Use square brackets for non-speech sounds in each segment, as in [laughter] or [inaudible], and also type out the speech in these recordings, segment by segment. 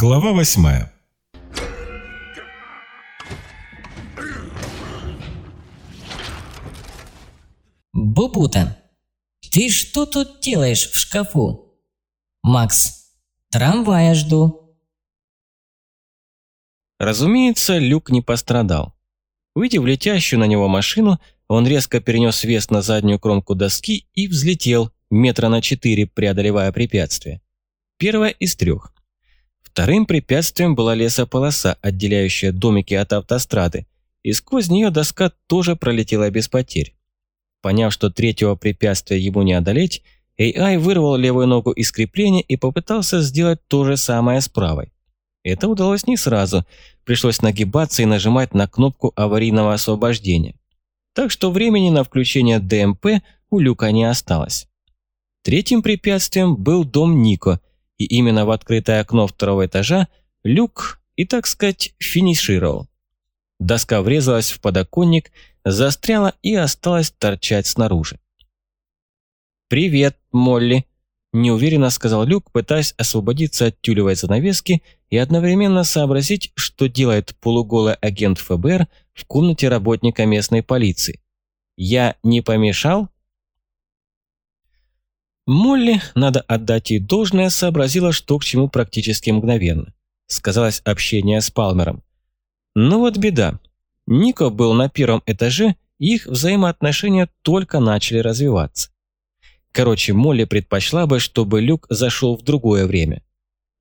Глава восьмая. Бубута, ты что тут делаешь в шкафу? Макс, трамвая жду. Разумеется, Люк не пострадал. Увидев летящую на него машину, он резко перенес вес на заднюю кромку доски и взлетел метра на четыре, преодолевая препятствие. Первое из трех. Вторым препятствием была лесополоса, отделяющая домики от автострады, и сквозь нее доска тоже пролетела без потерь. Поняв, что третьего препятствия ему не одолеть, AI вырвал левую ногу из крепления и попытался сделать то же самое с правой. Это удалось не сразу, пришлось нагибаться и нажимать на кнопку аварийного освобождения. Так что времени на включение ДМП у Люка не осталось. Третьим препятствием был дом Нико, и именно в открытое окно второго этажа Люк и, так сказать, финишировал. Доска врезалась в подоконник, застряла и осталась торчать снаружи. «Привет, Молли», – неуверенно сказал Люк, пытаясь освободиться от тюлевой занавески и одновременно сообразить, что делает полуголый агент ФБР в комнате работника местной полиции. «Я не помешал?» Молли, надо отдать ей должное, сообразила, что к чему практически мгновенно. Сказалось общение с Палмером. Но вот беда. Нико был на первом этаже, их взаимоотношения только начали развиваться. Короче, Молли предпочла бы, чтобы Люк зашел в другое время.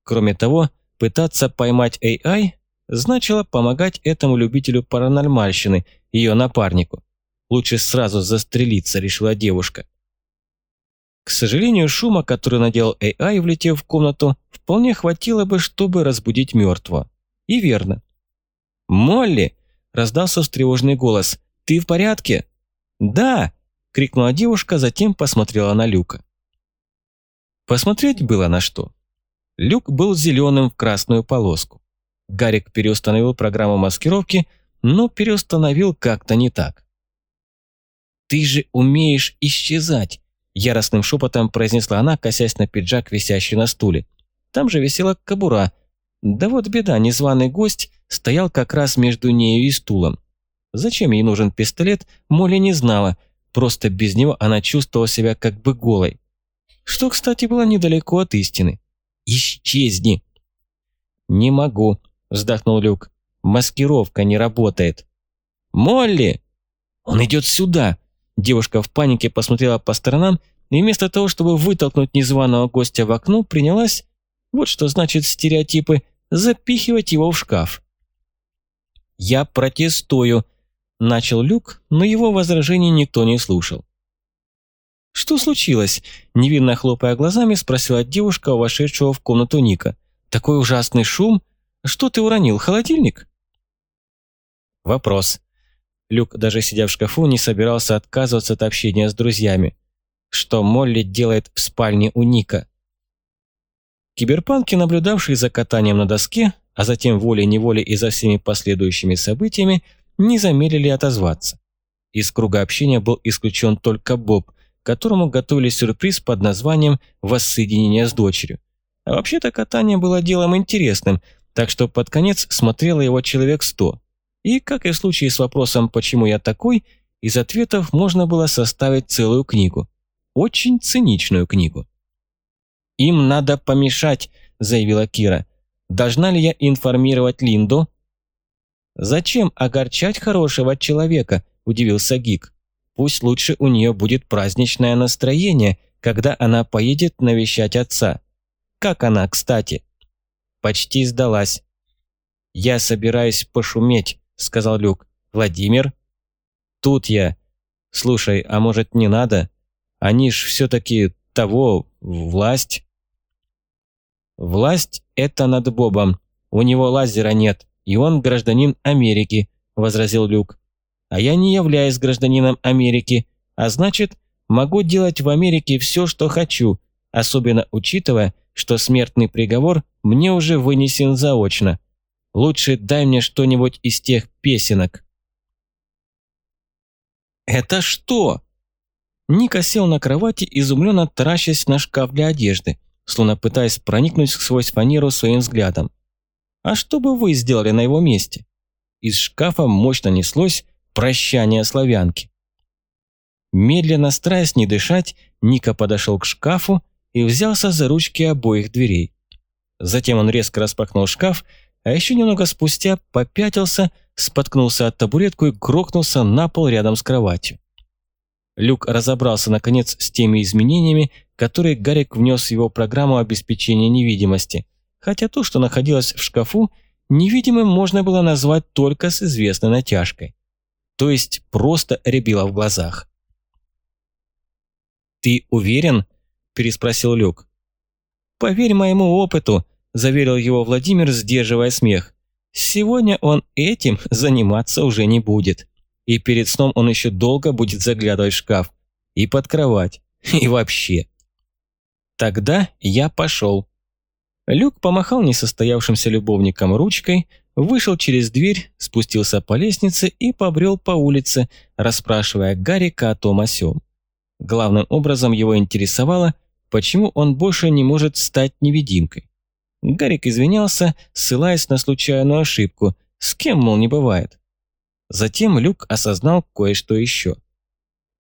Кроме того, пытаться поймать AI значило помогать этому любителю паранормальщины, ее напарнику. Лучше сразу застрелиться, решила девушка. К сожалению, шума, который наделал AI, влетев в комнату, вполне хватило бы, чтобы разбудить мертвого. И верно. «Молли!» – раздался встревоженный голос. «Ты в порядке?» «Да!» – крикнула девушка, затем посмотрела на Люка. Посмотреть было на что. Люк был зеленым в красную полоску. Гарик переустановил программу маскировки, но переустановил как-то не так. «Ты же умеешь исчезать!» Яростным шепотом произнесла она, косясь на пиджак, висящий на стуле. Там же висела кобура. Да вот беда, незваный гость стоял как раз между нею и стулом. Зачем ей нужен пистолет, Молли не знала, просто без него она чувствовала себя как бы голой. Что, кстати, было недалеко от истины. «Исчезни!» «Не могу», – вздохнул Люк. «Маскировка не работает». «Молли!» «Он идет сюда!» Девушка в панике посмотрела по сторонам и вместо того, чтобы вытолкнуть незваного гостя в окно, принялась, вот что значит стереотипы, запихивать его в шкаф. «Я протестую», – начал Люк, но его возражений никто не слушал. «Что случилось?» – невинно хлопая глазами, спросила девушка, вошедшего в комнату Ника. «Такой ужасный шум? Что ты уронил, холодильник?» Вопрос. Люк, даже сидя в шкафу, не собирался отказываться от общения с друзьями. Что Молли делает в спальне у Ника? Киберпанки, наблюдавшие за катанием на доске, а затем волей-неволей и за всеми последующими событиями, не замедлили отозваться. Из круга общения был исключен только Боб, которому готовили сюрприз под названием «Воссоединение с дочерью». А вообще-то катание было делом интересным, так что под конец смотрело его человек сто. И, как и в случае с вопросом «почему я такой?», из ответов можно было составить целую книгу. Очень циничную книгу. «Им надо помешать», – заявила Кира. «Должна ли я информировать Линду?» «Зачем огорчать хорошего человека?» – удивился Гик. «Пусть лучше у нее будет праздничное настроение, когда она поедет навещать отца. Как она, кстати?» Почти сдалась. «Я собираюсь пошуметь», – сказал Люк. «Владимир?» «Тут я. Слушай, а может не надо? Они ж все-таки того, власть». «Власть – это над Бобом. У него лазера нет, и он гражданин Америки», – возразил Люк. «А я не являюсь гражданином Америки, а значит, могу делать в Америке все, что хочу, особенно учитывая, что смертный приговор мне уже вынесен заочно. Лучше дай мне что-нибудь из тех песенок». «Это что?» Ника сел на кровати, изумленно таращась на шкаф для одежды, словно пытаясь проникнуть сквозь фанеру своим взглядом. А что бы вы сделали на его месте? Из шкафа мощно неслось прощание славянки. Медленно, стараясь не дышать, Ника подошел к шкафу и взялся за ручки обоих дверей. Затем он резко распахнул шкаф, а еще немного спустя попятился, споткнулся от табуретку и грохнулся на пол рядом с кроватью. Люк разобрался, наконец, с теми изменениями, которые Гарик внес в его программу обеспечения невидимости, хотя то, что находилось в шкафу, невидимым можно было назвать только с известной натяжкой. То есть просто рябило в глазах. «Ты уверен?» – переспросил Люк. «Поверь моему опыту», – заверил его Владимир, сдерживая смех. «Сегодня он этим заниматься уже не будет. И перед сном он еще долго будет заглядывать в шкаф. И под кровать. [laughs] И вообще». «Тогда я пошел». Люк помахал несостоявшимся любовникам ручкой, вышел через дверь, спустился по лестнице и побрел по улице, расспрашивая Гарика о том о сём. Главным образом его интересовало, почему он больше не может стать невидимкой. Гарик извинялся, ссылаясь на случайную ошибку, с кем, мол, не бывает. Затем Люк осознал кое-что еще.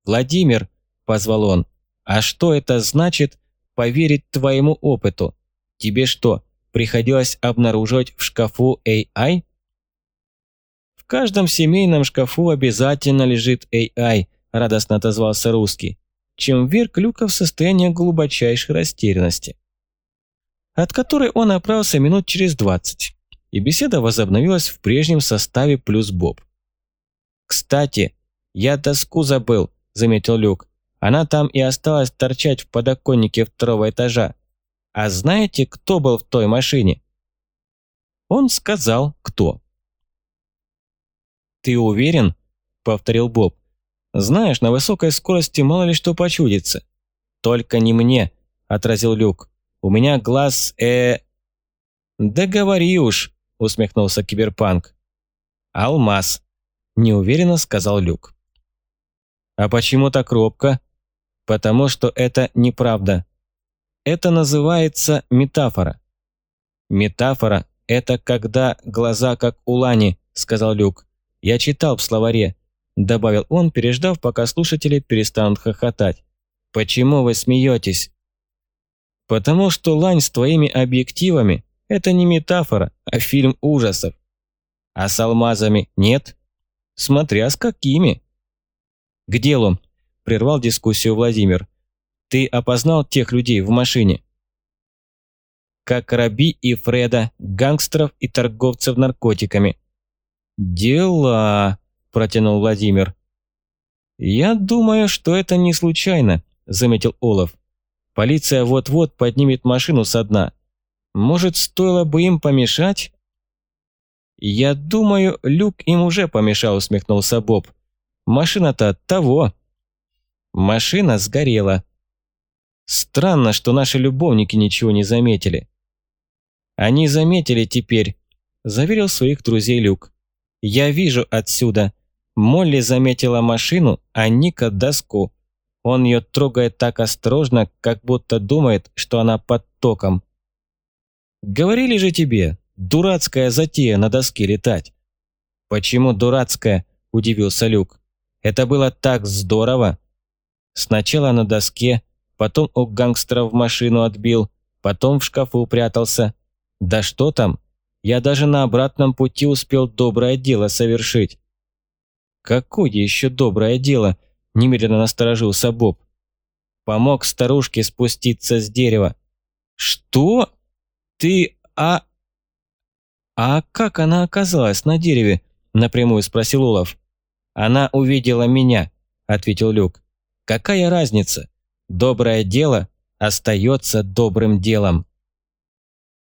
«Владимир», – позвал он, – «а что это значит поверить твоему опыту? Тебе что, приходилось обнаруживать в шкафу AI?» «В каждом семейном шкафу обязательно лежит AI», – радостно отозвался русский чем вверг Люка в состояние глубочайшей растерянности, от которой он оправился минут через двадцать, и беседа возобновилась в прежнем составе плюс Боб. «Кстати, я доску забыл», – заметил Люк. «Она там и осталась торчать в подоконнике второго этажа. А знаете, кто был в той машине?» Он сказал, кто. «Ты уверен?» – повторил Боб. Знаешь, на высокой скорости мало ли что почудится. Только не мне, отразил Люк. У меня глаз, э... Да говори уж, усмехнулся Киберпанк. Алмаз, неуверенно сказал Люк. А почему так робко? Потому что это неправда. Это называется метафора. Метафора – это когда глаза как у Лани, сказал Люк. Я читал в словаре добавил он, переждав, пока слушатели перестанут хохотать. «Почему вы смеетесь?» «Потому что лань с твоими объективами – это не метафора, а фильм ужасов. А с алмазами нет? Смотря с какими». «К делу», – прервал дискуссию Владимир. «Ты опознал тех людей в машине?» «Как Раби и Фреда, гангстеров и торговцев наркотиками». «Дела», протянул Владимир. «Я думаю, что это не случайно», – заметил Олаф. «Полиция вот-вот поднимет машину со дна. Может, стоило бы им помешать?» «Я думаю, Люк им уже помешал», – усмехнулся Боб. «Машина-то того». Машина сгорела. Странно, что наши любовники ничего не заметили. «Они заметили теперь», – заверил своих друзей Люк. «Я вижу отсюда. Молли заметила машину, а Ника – доску. Он ее трогает так осторожно, как будто думает, что она под током. «Говорили же тебе, дурацкая затея на доске летать». «Почему дурацкая?» – удивился Люк. «Это было так здорово!» Сначала на доске, потом у гангстеров машину отбил, потом в шкафу прятался. Да что там, я даже на обратном пути успел доброе дело совершить. «Какое еще доброе дело?» – немедленно насторожился Боб. «Помог старушке спуститься с дерева». «Что? Ты... а...» «А как она оказалась на дереве?» – напрямую спросил Олаф. «Она увидела меня», – ответил Люк. «Какая разница? Доброе дело остается добрым делом».